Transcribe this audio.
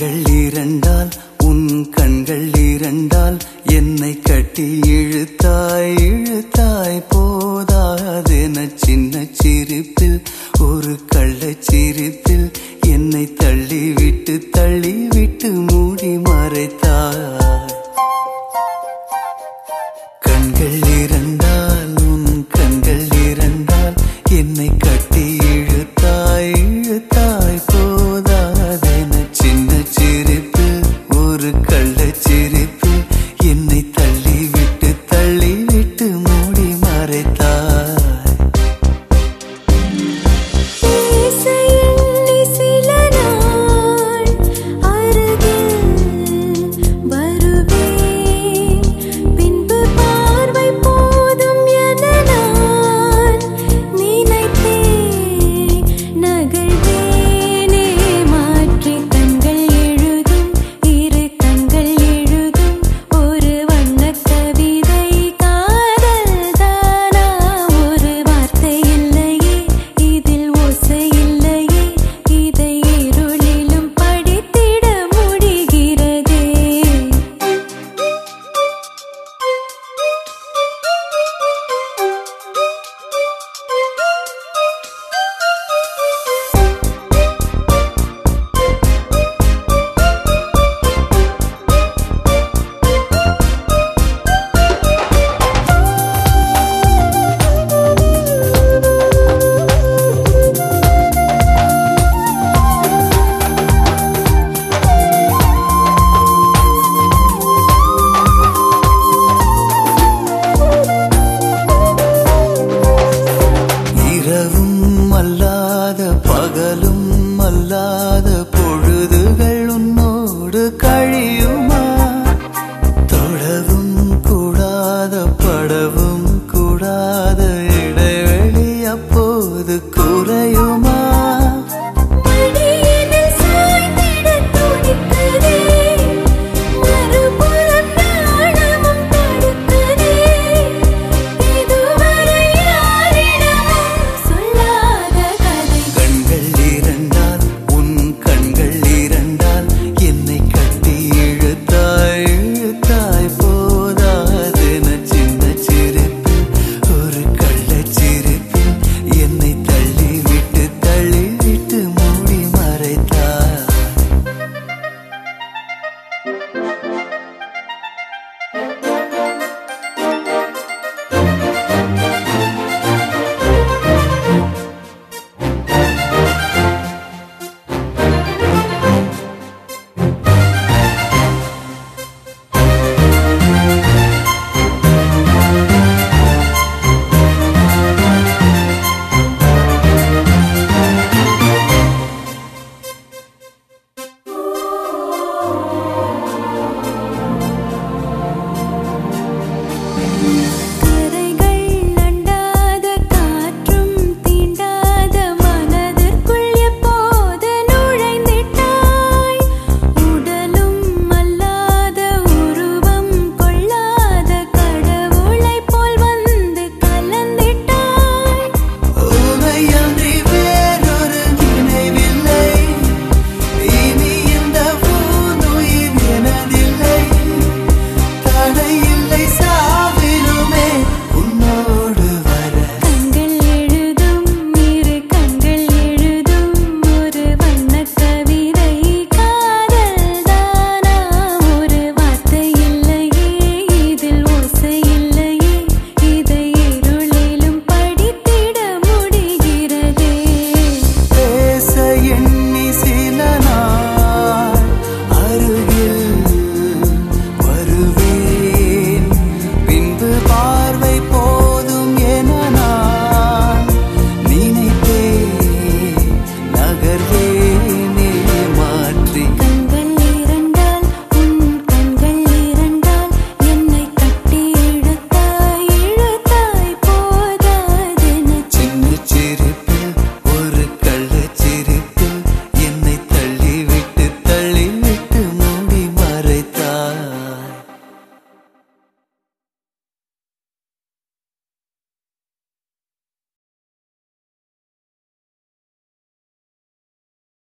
கண்கள் இரண்டால் உன் கண்கள் இரண்டால் என்னை கட்டி இழுத்தாய் இழுத்தாய் போதாதென சின்ன சிரிப்பில் ஒரு கள்ள சிரிப்பில் என்னை தள்ளிவிட்டு தள்ளிவிட்டு மூடி மறைத்தாய். கண்கள் இரண்டால்